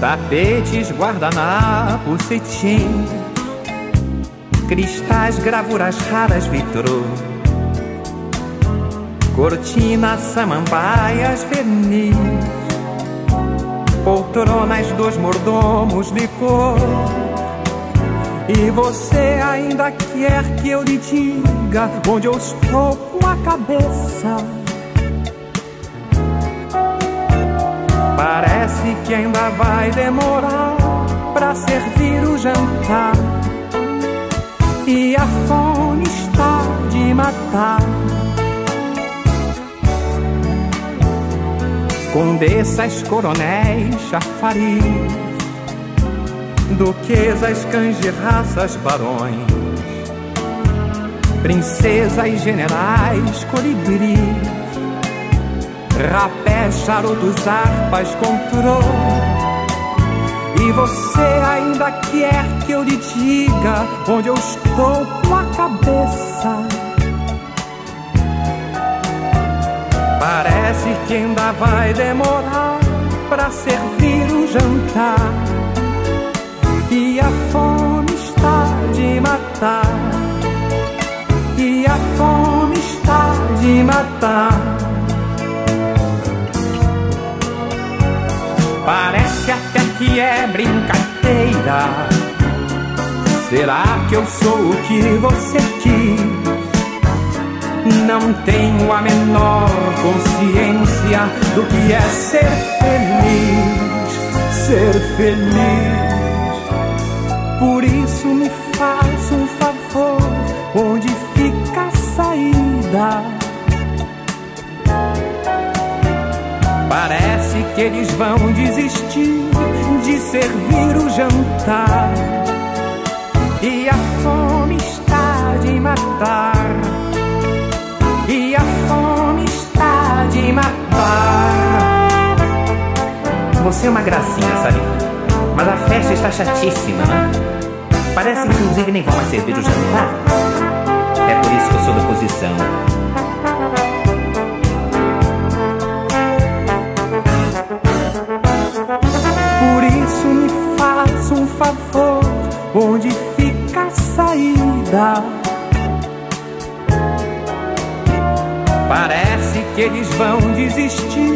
tapetes, guardanapos, cetim, cristais, gravuras raras, vitrô, cortinas, samambaias, verniz, poltronas dos mordomos de cor. E você ainda quer que eu lhe diga onde eu estou com a cabeça? Parece que ainda vai demorar para servir o jantar. E a fome está de matar. Condessas, coronéis, chafariz, duquesas, cães de raças, barões, princesas, generais, colibris rapé, charutos, harpas, controle. E você ainda quer que eu lhe diga onde eu estou com a cabeça? Parece que ainda vai demorar para servir o jantar. E a fome está de matar. E a fome está de matar. Que é brincadeira. Será que eu sou o que você quis? Não tenho a menor consciência do que é ser feliz, ser feliz. Por isso me faz um favor, onde fica a saída? Parece que eles vão desistir de servir o jantar. E a fome está de matar. E a fome está de matar. Você é uma gracinha, sabe? Mas a festa está chatíssima, né? Parece inclusive nem vão mais servir o jantar. É por isso que eu sou da oposição. Favor, onde fica a saída? Parece que eles vão desistir